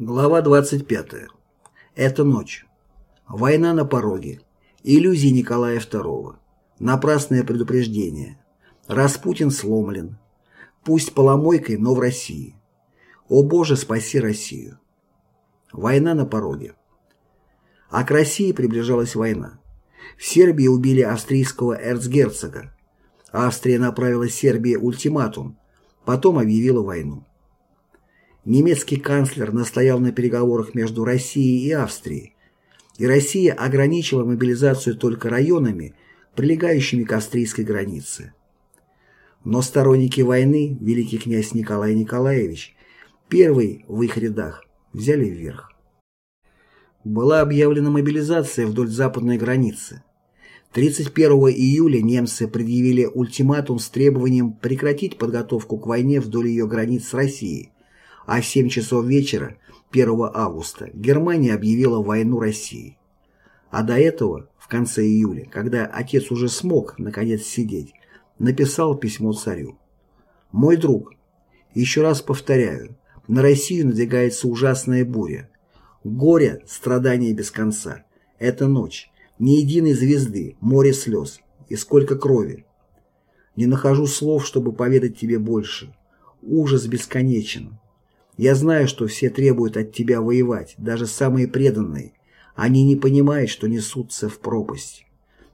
Глава 25. Это ночь. Война на пороге. Иллюзии Николая II. Напрасное предупреждение. Распутин сломлен. Пусть поломойкой, но в России. О Боже, спаси Россию. Война на пороге. А к России приближалась война. В Сербии убили австрийского эрцгерцога. Австрия направила Сербии ультиматум, потом объявила войну немецкий канцлер настоял на переговорах между Россией и Австрией, и Россия ограничила мобилизацию только районами, прилегающими к австрийской границе. Но сторонники войны, великий князь Николай Николаевич, первый в их рядах, взяли вверх. Была объявлена мобилизация вдоль западной границы. 31 июля немцы предъявили ультиматум с требованием прекратить подготовку к войне вдоль ее границ с Россией, а в 7 часов вечера 1 августа Германия объявила войну России. А до этого, в конце июля, когда отец уже смог, наконец, сидеть, написал письмо царю. «Мой друг, еще раз повторяю, на Россию надвигается ужасная буря. Горе, страдания без конца. Это ночь. Ни единой звезды, море слез. И сколько крови. Не нахожу слов, чтобы поведать тебе больше. Ужас бесконечен. Я знаю, что все требуют от тебя воевать, даже самые преданные. Они не понимают, что несутся в пропасть.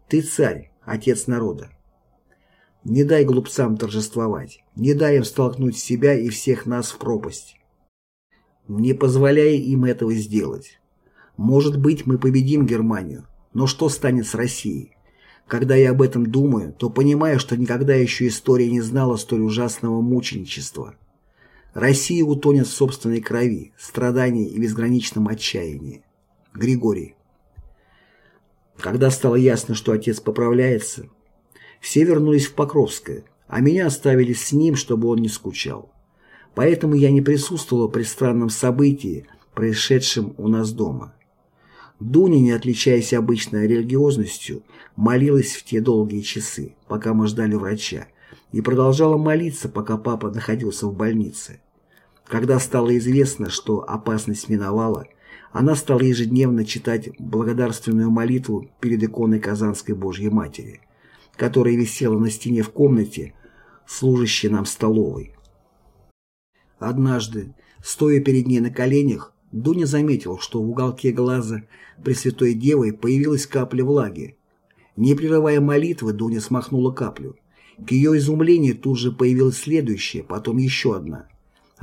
Ты царь, отец народа. Не дай глупцам торжествовать, не дай им столкнуть себя и всех нас в пропасть. Не позволяй им этого сделать. Может быть, мы победим Германию, но что станет с Россией? Когда я об этом думаю, то понимаю, что никогда еще история не знала столь ужасного мученичества. Россия утонет в собственной крови, страдании и безграничном отчаянии. Григорий. Когда стало ясно, что отец поправляется, все вернулись в Покровское, а меня оставили с ним, чтобы он не скучал. Поэтому я не присутствовала при странном событии, происшедшем у нас дома. Дуня, не отличаясь обычной религиозностью, молилась в те долгие часы, пока мы ждали врача, и продолжала молиться, пока папа находился в больнице. Когда стало известно, что опасность миновала, она стала ежедневно читать благодарственную молитву перед иконой Казанской Божьей Матери, которая висела на стене в комнате, служащей нам столовой. Однажды, стоя перед ней на коленях, Дуня заметила, что в уголке глаза Пресвятой Девы появилась капля влаги. Не прерывая молитвы, Дуня смахнула каплю. К ее изумлению тут же появилась следующая, потом еще одна.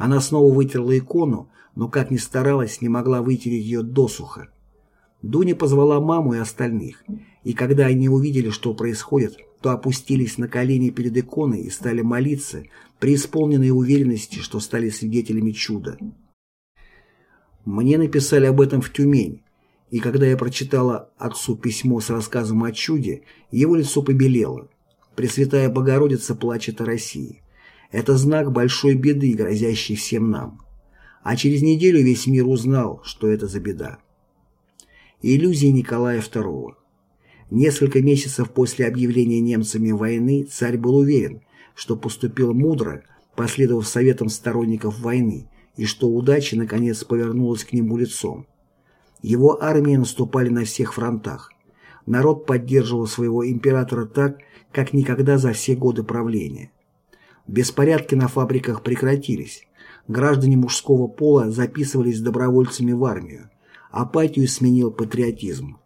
Она снова вытерла икону, но, как ни старалась, не могла вытереть ее досуха. Дуня позвала маму и остальных, и когда они увидели, что происходит, то опустились на колени перед иконой и стали молиться, преисполненной уверенности, что стали свидетелями чуда. Мне написали об этом в Тюмень, и когда я прочитала отцу письмо с рассказом о чуде, его лицо побелело. Пресвятая Богородица плачет о России. Это знак большой беды, грозящей всем нам. А через неделю весь мир узнал, что это за беда. Иллюзии Николая II. Несколько месяцев после объявления немцами войны царь был уверен, что поступил мудро, последовав советам сторонников войны, и что удача наконец повернулась к нему лицом. Его армии наступали на всех фронтах. Народ поддерживал своего императора так, как никогда за все годы правления. Беспорядки на фабриках прекратились. Граждане мужского пола записывались добровольцами в армию. Апатию сменил патриотизм.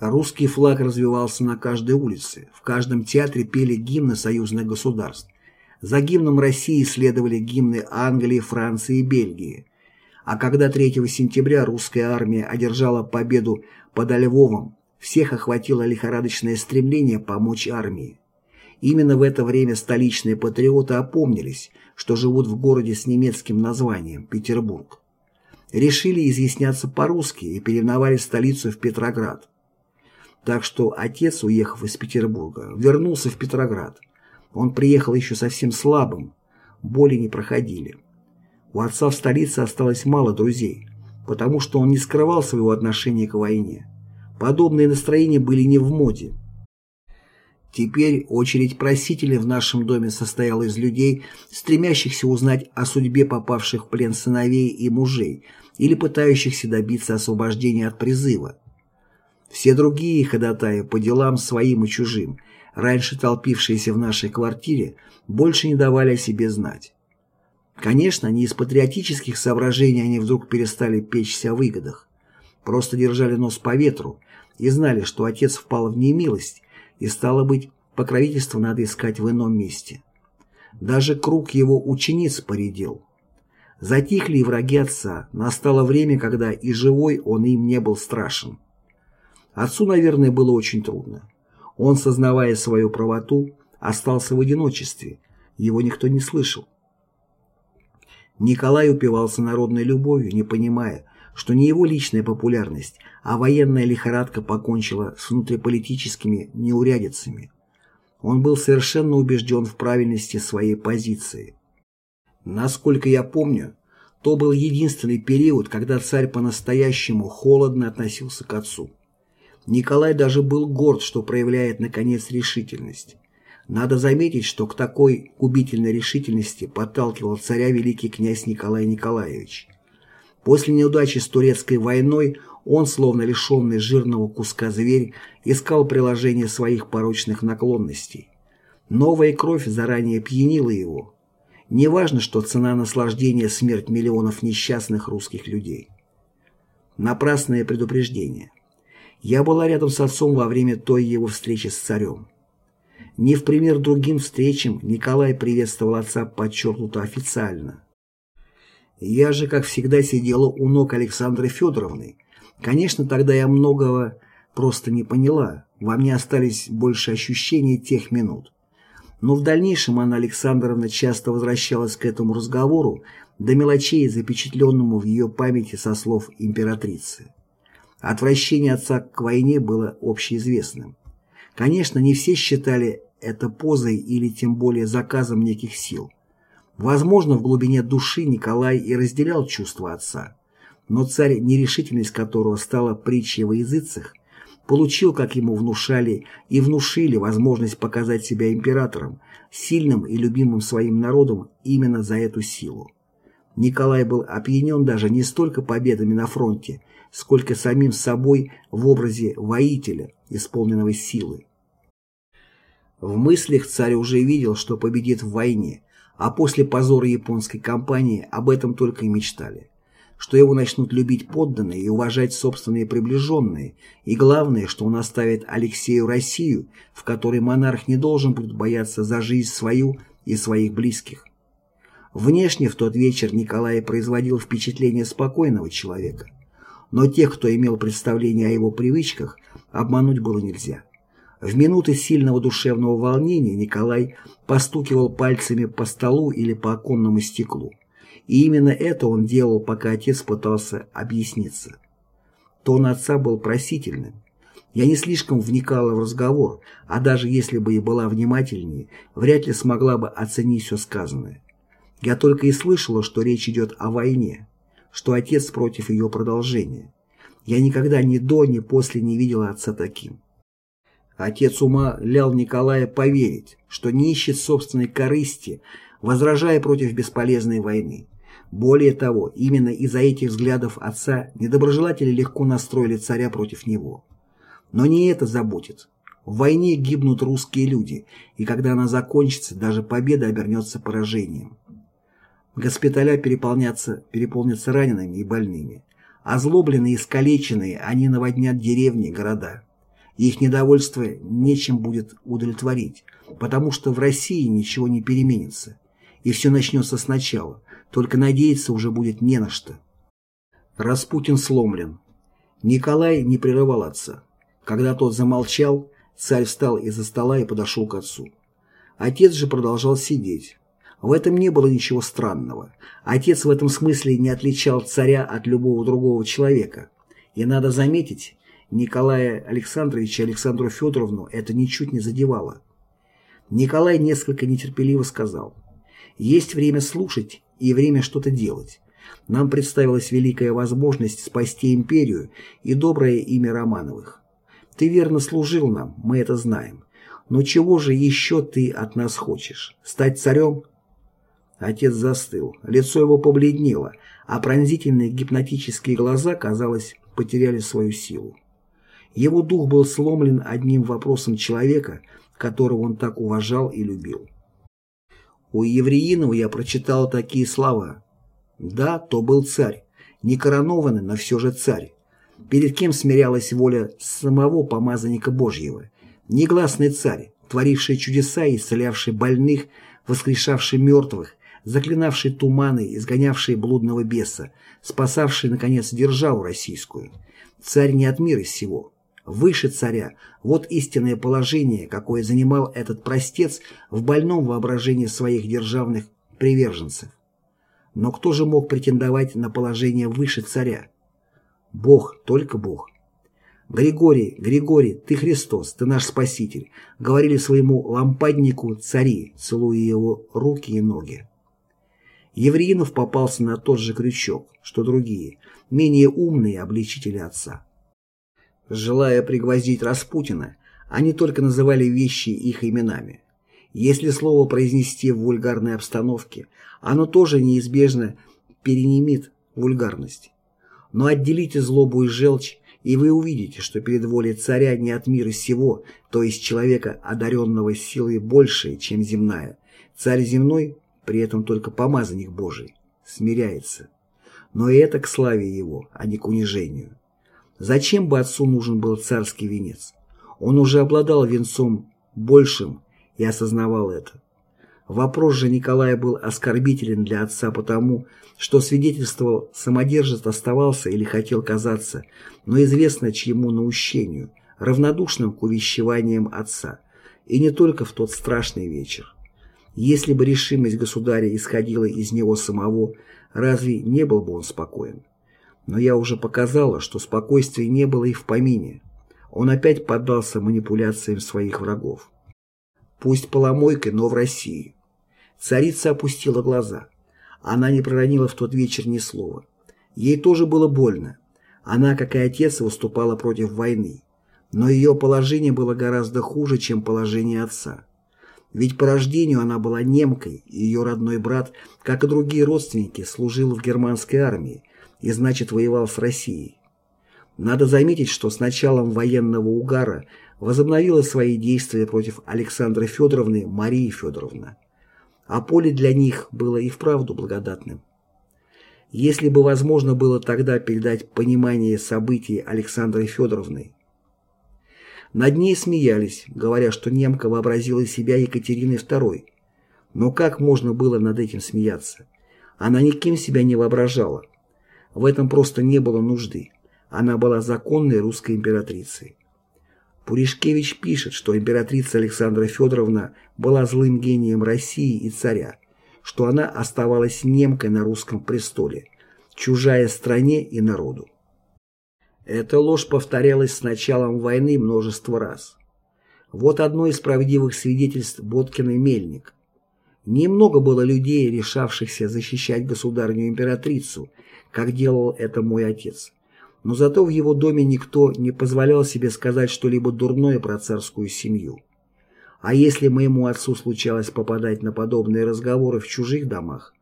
Русский флаг развивался на каждой улице, в каждом театре пели гимны союзных государств. За гимном России следовали гимны Англии, Франции и Бельгии. А когда 3 сентября русская армия одержала победу под Львовом, всех охватило лихорадочное стремление помочь армии. Именно в это время столичные патриоты опомнились, что живут в городе с немецким названием Петербург. Решили изъясняться по-русски и переименовали столицу в Петроград. Так что отец, уехав из Петербурга, вернулся в Петроград. Он приехал еще совсем слабым, боли не проходили. У отца в столице осталось мало друзей, потому что он не скрывал своего отношения к войне. Подобные настроения были не в моде. Теперь очередь просителей в нашем доме состояла из людей, стремящихся узнать о судьбе попавших в плен сыновей и мужей или пытающихся добиться освобождения от призыва. Все другие ходатаи по делам своим и чужим, раньше толпившиеся в нашей квартире, больше не давали о себе знать. Конечно, не из патриотических соображений они вдруг перестали печься о выгодах, просто держали нос по ветру и знали, что отец впал в немилость, и, стало быть, покровительство надо искать в ином месте. Даже круг его учениц поредел. Затихли и враги отца, настало время, когда и живой он им не был страшен. Отцу, наверное, было очень трудно. Он, сознавая свою правоту, остался в одиночестве, его никто не слышал. Николай упивался народной любовью, не понимая, что не его личная популярность, а военная лихорадка покончила с внутриполитическими неурядицами. Он был совершенно убежден в правильности своей позиции. Насколько я помню, то был единственный период, когда царь по-настоящему холодно относился к отцу. Николай даже был горд, что проявляет, наконец, решительность. Надо заметить, что к такой губительной решительности подталкивал царя великий князь Николай Николаевич. После неудачи с турецкой войной он, словно лишенный жирного куска зверь, искал приложение своих порочных наклонностей. Новая кровь заранее пьянила его. Неважно, что цена наслаждения – смерть миллионов несчастных русских людей. Напрасное предупреждение. Я была рядом с отцом во время той его встречи с царем. Не в пример другим встречам Николай приветствовал отца подчеркнуто официально. Я же, как всегда, сидела у ног Александры Федоровны. Конечно, тогда я многого просто не поняла, во мне остались больше ощущений тех минут. Но в дальнейшем Анна Александровна часто возвращалась к этому разговору, до мелочей, запечатленному в ее памяти со слов императрицы. Отвращение отца к войне было общеизвестным. Конечно, не все считали это позой или тем более заказом неких сил. Возможно, в глубине души Николай и разделял чувства отца, но царь, нерешительность которого стала притчей во языцах, получил, как ему внушали и внушили, возможность показать себя императором, сильным и любимым своим народом именно за эту силу. Николай был опьянен даже не столько победами на фронте, сколько самим собой в образе воителя, исполненного силы. В мыслях царь уже видел, что победит в войне, а после позора японской кампании об этом только и мечтали. Что его начнут любить подданные и уважать собственные приближенные, и главное, что он оставит Алексею Россию, в которой монарх не должен будет бояться за жизнь свою и своих близких. Внешне в тот вечер Николай производил впечатление спокойного человека, но тех, кто имел представление о его привычках, обмануть было нельзя. В минуты сильного душевного волнения Николай постукивал пальцами по столу или по оконному стеклу. И именно это он делал, пока отец пытался объясниться. Тон отца был просительным. Я не слишком вникала в разговор, а даже если бы и была внимательнее, вряд ли смогла бы оценить все сказанное. Я только и слышала, что речь идет о войне, что отец против ее продолжения. Я никогда ни до, ни после не видела отца таким. Отец ума лял Николая поверить, что не ищет собственной корысти, возражая против бесполезной войны. Более того, именно из-за этих взглядов отца недоброжелатели легко настроили царя против него. Но не это заботит. В войне гибнут русские люди, и когда она закончится, даже победа обернется поражением. Госпиталя переполнятся, переполнятся ранеными и больными. Озлобленные и искалеченные, они наводнят деревни, города. Их недовольство нечем будет удовлетворить, потому что в России ничего не переменится, и все начнется сначала, только надеяться уже будет не на что. Распутин сломлен. Николай не прерывал отца. Когда тот замолчал, царь встал из-за стола и подошел к отцу. Отец же продолжал сидеть. В этом не было ничего странного. Отец в этом смысле не отличал царя от любого другого человека. И надо заметить, Николая Александровича и Александру Федоровну это ничуть не задевало. Николай несколько нетерпеливо сказал, «Есть время слушать и время что-то делать. Нам представилась великая возможность спасти империю и доброе имя Романовых. Ты верно служил нам, мы это знаем. «Но чего же еще ты от нас хочешь? Стать царем?» Отец застыл, лицо его побледнело, а пронзительные гипнотические глаза, казалось, потеряли свою силу. Его дух был сломлен одним вопросом человека, которого он так уважал и любил. У Евреинова я прочитал такие слова. Да, то был царь, не коронованный, но все же царь. Перед кем смирялась воля самого помазанника Божьего? Негласный царь, творивший чудеса и исцелявший больных, воскрешавший мертвых, заклинавший туманы, изгонявший блудного беса, спасавший, наконец, державу российскую. Царь не от мира сего. Выше царя – вот истинное положение, какое занимал этот простец в больном воображении своих державных приверженцев. Но кто же мог претендовать на положение выше царя? Бог, только Бог. «Григорий, Григорий, ты Христос, ты наш Спаситель», говорили своему лампаднику цари, целуя его руки и ноги. Евреинов попался на тот же крючок, что другие, менее умные обличители отца. Желая пригвоздить Распутина, они только называли вещи их именами. Если слово произнести в вульгарной обстановке, оно тоже неизбежно перенимет вульгарность. Но отделите злобу и желчь, и вы увидите, что перед волей царя не от мира сего, то есть человека, одаренного силой большей, чем земная. Царь земной при этом только помазанник Божий, смиряется. Но и это к славе его, а не к унижению. Зачем бы отцу нужен был царский венец? Он уже обладал венцом большим и осознавал это. Вопрос же Николая был оскорбителен для отца потому, что свидетельствовал, самодержец оставался или хотел казаться, но известно чьему наущению, равнодушным к увещеваниям отца, и не только в тот страшный вечер. Если бы решимость государя исходила из него самого, разве не был бы он спокоен? Но я уже показала, что спокойствия не было и в помине. Он опять поддался манипуляциям своих врагов. Пусть поломойкой, но в России. Царица опустила глаза. Она не проронила в тот вечер ни слова. Ей тоже было больно. Она, как и отец, выступала против войны. Но ее положение было гораздо хуже, чем положение отца. Ведь по рождению она была немкой, и ее родной брат, как и другие родственники, служил в германской армии и, значит, воевал с Россией. Надо заметить, что с началом военного угара возобновила свои действия против Александры Федоровны Марии Федоровна. А поле для них было и вправду благодатным. Если бы возможно было тогда передать понимание событий Александрой Федоровной, над ней смеялись, говоря, что немка вообразила себя Екатериной II. Но как можно было над этим смеяться? Она никем себя не воображала. В этом просто не было нужды. Она была законной русской императрицей. Пуришкевич пишет, что императрица Александра Федоровна была злым гением России и царя, что она оставалась немкой на русском престоле, чужая стране и народу. Эта ложь повторялась с началом войны множество раз. Вот одно из правдивых свидетельств Боткин и Мельник. Немного было людей, решавшихся защищать государню-императрицу, как делал это мой отец. Но зато в его доме никто не позволял себе сказать что-либо дурное про царскую семью. А если моему отцу случалось попадать на подобные разговоры в чужих домах,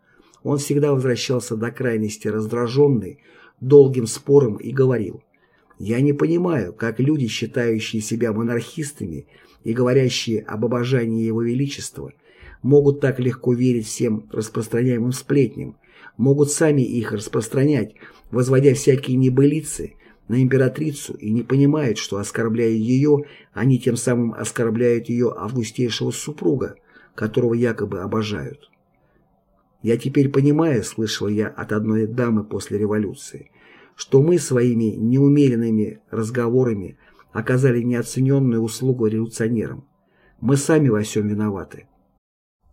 он всегда возвращался до крайности раздраженный, долгим спором и говорил я не понимаю, как люди, считающие себя монархистами и говорящие об обожании Его Величества, могут так легко верить всем распространяемым сплетням, могут сами их распространять, возводя всякие небылицы на императрицу и не понимают, что, оскорбляя ее, они тем самым оскорбляют ее августейшего супруга, которого якобы обожают. Я теперь понимаю, слышал я от одной дамы после революции, что мы своими неумеренными разговорами оказали неоцененную услугу революционерам. Мы сами во всем виноваты.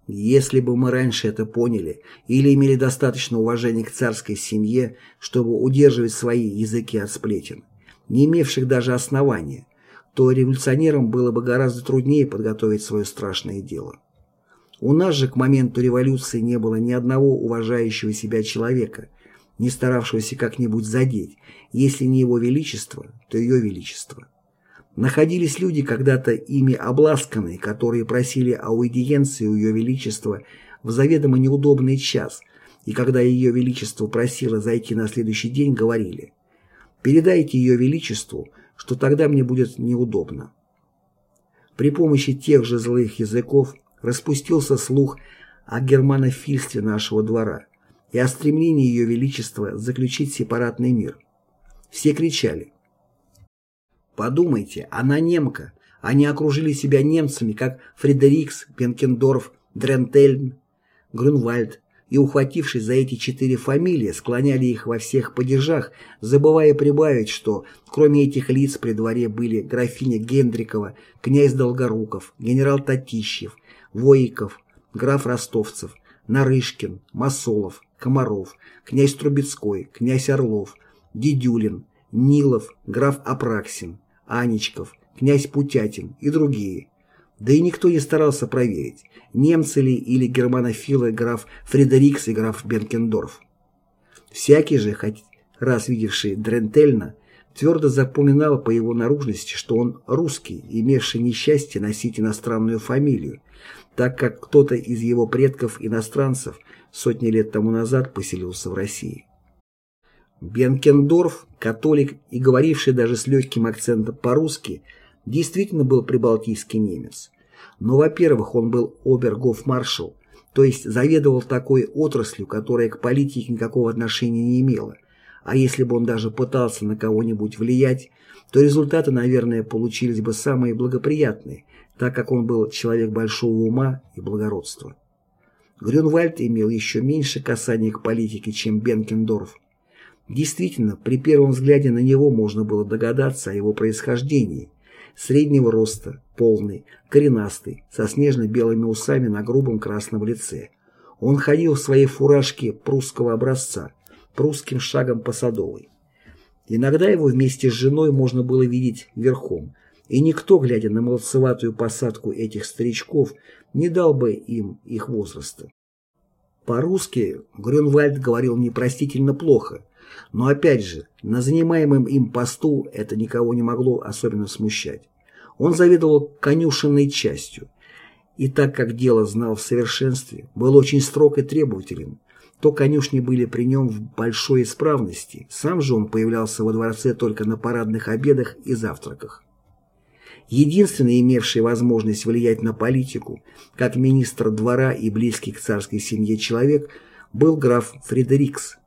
Если бы мы раньше это поняли или имели достаточно уважения к царской семье, чтобы удерживать свои языки от сплетен, не имевших даже основания, то революционерам было бы гораздо труднее подготовить свое страшное дело. У нас же к моменту революции не было ни одного уважающего себя человека – не старавшегося как-нибудь задеть, если не его величество, то ее величество. Находились люди, когда-то ими обласканные, которые просили аудиенции у Ее Величества в заведомо неудобный час, и когда Ее Величество просило зайти на следующий день, говорили «Передайте Ее Величеству, что тогда мне будет неудобно». При помощи тех же злых языков распустился слух о германофильстве нашего двора и о стремлении Ее Величества заключить сепаратный мир. Все кричали Подумайте, она немка. Они окружили себя немцами, как Фредерикс, Пенкендорф, Дрентельн, Грюнвальд, и, ухватившись за эти четыре фамилии, склоняли их во всех падежах, забывая прибавить, что кроме этих лиц при дворе были графиня Гендрикова, князь Долгоруков, генерал Татищев, Воиков, граф Ростовцев, Нарышкин, Масолов, Комаров, князь Трубецкой, князь Орлов, Дедюлин, Нилов, граф Апраксин, Анечков, князь Путятин и другие. Да и никто не старался проверить, немцы ли или германофилы граф Фредерикс и граф Бенкендорф. Всякий же, хоть раз видевший Дрентельна, твердо запоминал по его наружности, что он русский, имевший несчастье носить иностранную фамилию, так как кто-то из его предков-иностранцев сотни лет тому назад поселился в России. Бенкендорф, католик и говоривший даже с легким акцентом по-русски, действительно был прибалтийский немец. Но, во-первых, он был обергофмаршал, то есть заведовал такой отраслью, которая к политике никакого отношения не имела. А если бы он даже пытался на кого-нибудь влиять, то результаты, наверное, получились бы самые благоприятные, так как он был человек большого ума и благородства. Грюнвальд имел еще меньше касания к политике, чем Бенкендорф, Действительно, при первом взгляде на него можно было догадаться о его происхождении. Среднего роста, полный, коренастый, со снежно-белыми усами на грубом красном лице. Он ходил в своей фуражке прусского образца, прусским шагом по Садовой. Иногда его вместе с женой можно было видеть верхом, и никто, глядя на молодцеватую посадку этих старичков, не дал бы им их возраста. По-русски Грюнвальд говорил непростительно плохо, но опять же, на занимаемом им посту это никого не могло особенно смущать. Он заведовал конюшенной частью, и так как дело знал в совершенстве, был очень строг и требователен, то конюшни были при нем в большой исправности, сам же он появлялся во дворце только на парадных обедах и завтраках. Единственный имевший возможность влиять на политику, как министр двора и близкий к царской семье человек, был граф Фредерикс,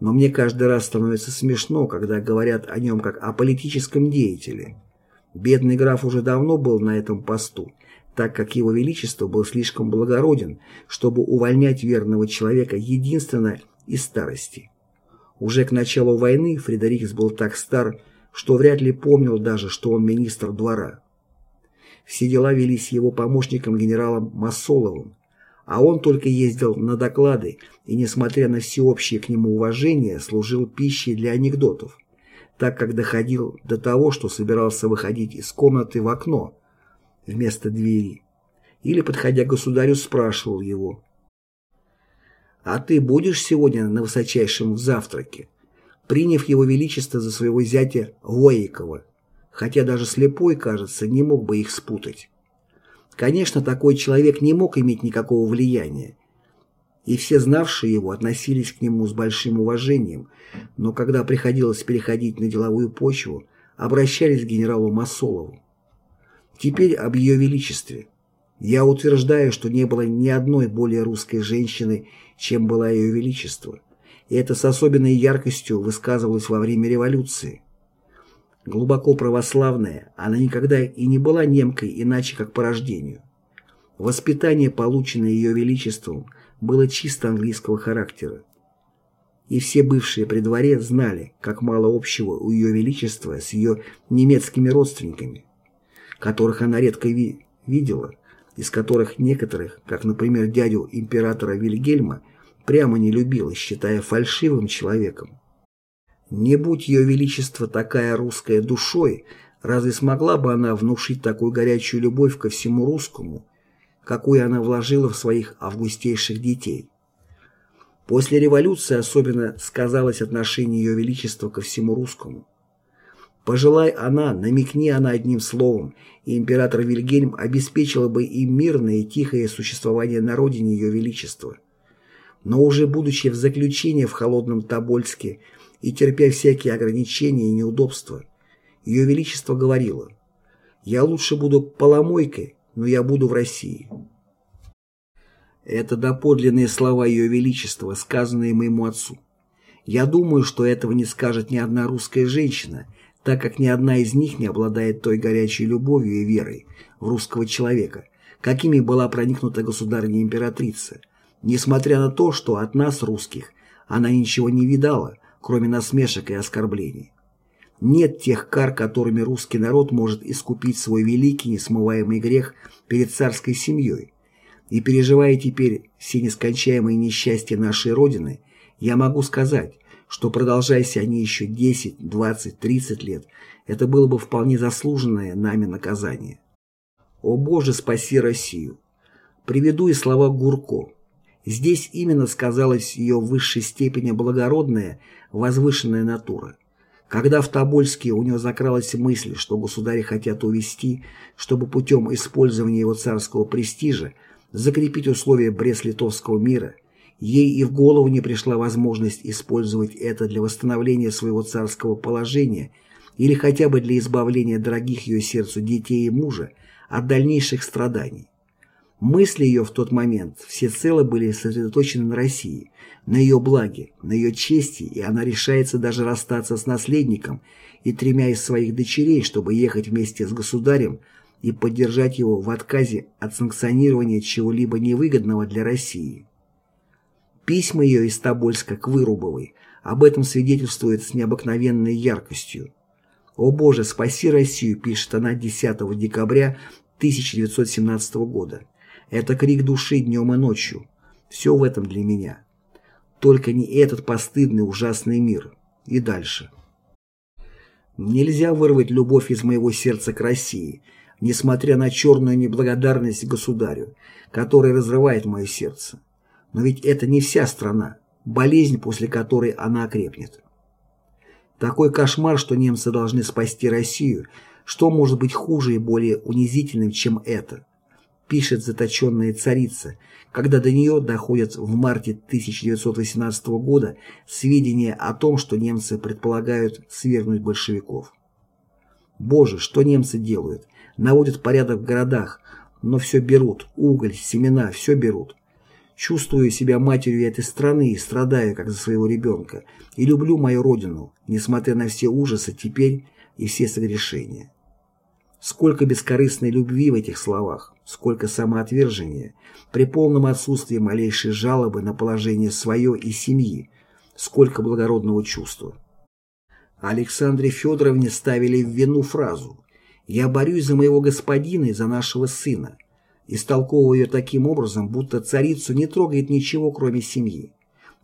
но мне каждый раз становится смешно, когда говорят о нем как о политическом деятеле. Бедный граф уже давно был на этом посту, так как его величество был слишком благороден, чтобы увольнять верного человека единственно из старости. Уже к началу войны Фредерикс был так стар, что вряд ли помнил даже, что он министр двора. Все дела велись его помощником генералом Масоловым, а он только ездил на доклады и, несмотря на всеобщее к нему уважение, служил пищей для анекдотов, так как доходил до того, что собирался выходить из комнаты в окно вместо двери, или, подходя к государю, спрашивал его, «А ты будешь сегодня на высочайшем завтраке?» приняв его величество за своего зятя Воикова, хотя даже слепой, кажется, не мог бы их спутать. Конечно, такой человек не мог иметь никакого влияния, и все знавшие его относились к нему с большим уважением, но когда приходилось переходить на деловую почву, обращались к генералу Масолову. Теперь об ее величестве. Я утверждаю, что не было ни одной более русской женщины, чем была ее величество, и это с особенной яркостью высказывалось во время революции. Глубоко православная, она никогда и не была немкой иначе как по рождению. Воспитание, полученное ее величеством, было чисто английского характера. И все бывшие при дворе знали, как мало общего у ее величества с ее немецкими родственниками, которых она редко ви видела, из которых некоторых, как, например, дядю императора Вильгельма, прямо не любила, считая фальшивым человеком. Не будь ее величество такая русская душой, разве смогла бы она внушить такую горячую любовь ко всему русскому, какую она вложила в своих августейших детей? После революции особенно сказалось отношение ее величества ко всему русскому. Пожелай она, намекни она одним словом, и император Вильгельм обеспечила бы им мирное и тихое существование на родине Ее Величества. Но уже будучи в заключении в холодном Тобольске и терпя всякие ограничения и неудобства, Ее Величество говорило «Я лучше буду поломойкой, но я буду в России». Это доподлинные слова Ее Величества, сказанные моему отцу. Я думаю, что этого не скажет ни одна русская женщина, так как ни одна из них не обладает той горячей любовью и верой в русского человека, какими была проникнута государыня-императрица, несмотря на то, что от нас, русских, она ничего не видала, кроме насмешек и оскорблений. Нет тех кар, которыми русский народ может искупить свой великий несмываемый грех перед царской семьей. И переживая теперь все нескончаемые несчастья нашей Родины, я могу сказать, что продолжайся они еще 10, 20, 30 лет, это было бы вполне заслуженное нами наказание. «О Боже, спаси Россию!» Приведу и слова Гурко. Здесь именно сказалась ее в высшей степени благородная, возвышенная натура. Когда в Тобольске у него закралась мысль, что государи хотят увести, чтобы путем использования его царского престижа закрепить условия Брест-Литовского мира – Ей и в голову не пришла возможность использовать это для восстановления своего царского положения или хотя бы для избавления дорогих ее сердцу детей и мужа от дальнейших страданий. Мысли ее в тот момент всецело были сосредоточены на России, на ее благе, на ее чести, и она решается даже расстаться с наследником и тремя из своих дочерей, чтобы ехать вместе с государем и поддержать его в отказе от санкционирования чего-либо невыгодного для России. Письма ее из Тобольска к Вырубовой об этом свидетельствует с необыкновенной яркостью. «О Боже, спаси Россию», пишет она 10 декабря 1917 года. «Это крик души днем и ночью. Все в этом для меня. Только не этот постыдный ужасный мир». И дальше. Нельзя вырвать любовь из моего сердца к России, несмотря на черную неблагодарность государю, который разрывает мое сердце. Но ведь это не вся страна, болезнь, после которой она окрепнет. Такой кошмар, что немцы должны спасти Россию, что может быть хуже и более унизительным, чем это? Пишет заточенная царица, когда до нее доходят в марте 1918 года сведения о том, что немцы предполагают свергнуть большевиков. Боже, что немцы делают? Наводят порядок в городах, но все берут, уголь, семена, все берут. Чувствую себя матерью этой страны и страдаю, как за своего ребенка, и люблю мою родину, несмотря на все ужасы теперь и все согрешения. Сколько бескорыстной любви в этих словах, сколько самоотвержения, при полном отсутствии малейшей жалобы на положение свое и семьи, сколько благородного чувства. Александре Федоровне ставили в вину фразу «Я борюсь за моего господина и за нашего сына», истолковывая ее таким образом, будто царицу не трогает ничего, кроме семьи.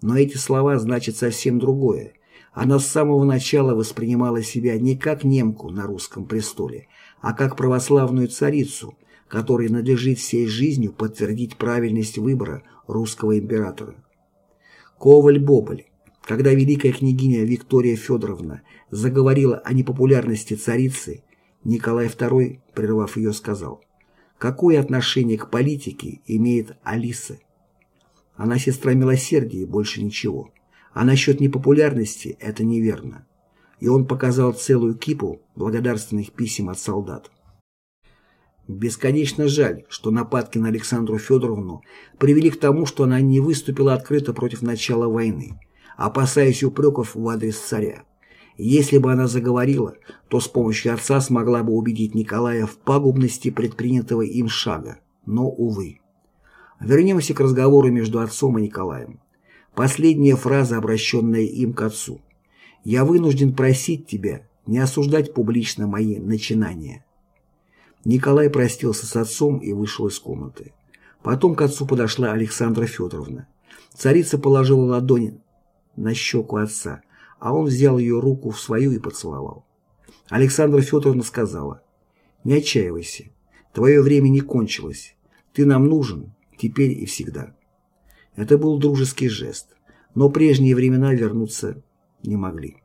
Но эти слова значат совсем другое. Она с самого начала воспринимала себя не как немку на русском престоле, а как православную царицу, которой надлежит всей жизнью подтвердить правильность выбора русского императора. Коваль-Боболь, когда великая княгиня Виктория Федоровна заговорила о непопулярности царицы, Николай II, прервав ее, сказал – Какое отношение к политике имеет Алиса? Она сестра милосердия и больше ничего. А насчет непопулярности это неверно. И он показал целую кипу благодарственных писем от солдат. Бесконечно жаль, что нападки на Александру Федоровну привели к тому, что она не выступила открыто против начала войны, опасаясь упреков в адрес царя. Если бы она заговорила, то с помощью отца смогла бы убедить Николая в пагубности предпринятого им шага. Но, увы. Вернемся к разговору между отцом и Николаем. Последняя фраза, обращенная им к отцу. «Я вынужден просить тебя не осуждать публично мои начинания». Николай простился с отцом и вышел из комнаты. Потом к отцу подошла Александра Федоровна. Царица положила ладонь на щеку отца, а он взял ее руку в свою и поцеловал. Александра Федоровна сказала, «Не отчаивайся, твое время не кончилось, ты нам нужен, теперь и всегда». Это был дружеский жест, но прежние времена вернуться не могли.